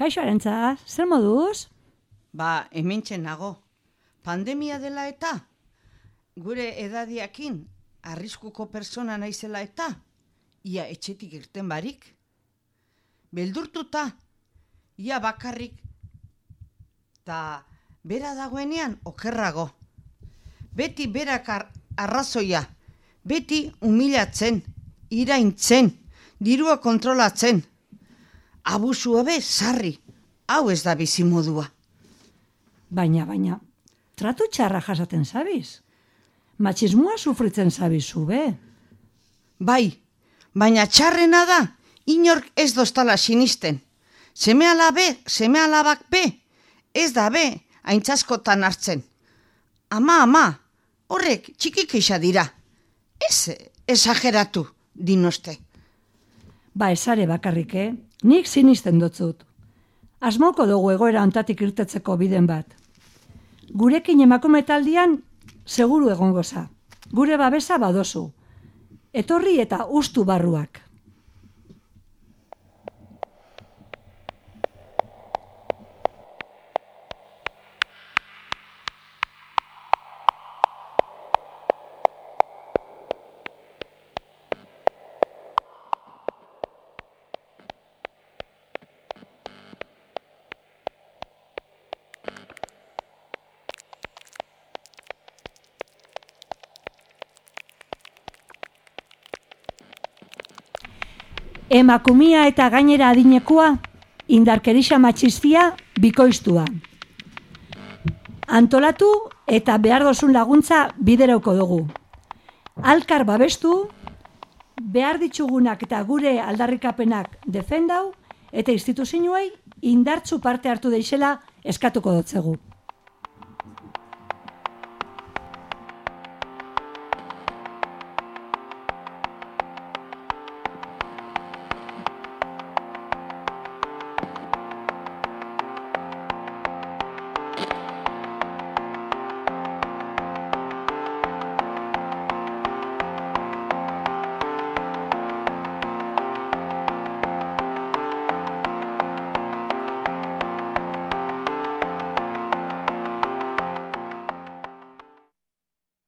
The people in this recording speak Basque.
Kaixo arentza, zer moduz? Ba, hemen nago. Pandemia dela eta? Gure edadiakin, arriskuko persona naizela eta? Ia etxetik irten barik? Beldurtuta? Ia bakarrik? Ta bera dagoenean okerrago. Beti berak arrazoia. Beti humilatzen, iraintzen, dirua kontrolatzen. Abusu ebe, sarri. Hau ez da bizimodua. Baina, baina, tratu txarra jasaten zabiz. Matxismoa sufritzen zabizu, be? Bai, baina txarrena da, inork ez dostala sinisten. Seme alabe, seme alabak be, ez da be, haintzaskotan hartzen. Ama, ama, horrek txikik isa dira. Ez, esageratu, dinoste. Ba, esare bakarrik, eh? Nik sinisten dutzut. Asmoko dugu egoera ontatik irtetzeko biden bat gurekin emakume taldian seguru egongo za. Gure babesa badozu. Etorri eta ustu barruak. Emakumia eta gainera adinekoa, indarkerisa matxiztia bikoiztua. Antolatu eta behar dozun laguntza biderauko dugu. Alkar babestu, behar ditugunak eta gure aldarrikapenak defendau, eta instituzioei indartzu parte hartu deixela eskatuko dotzegu.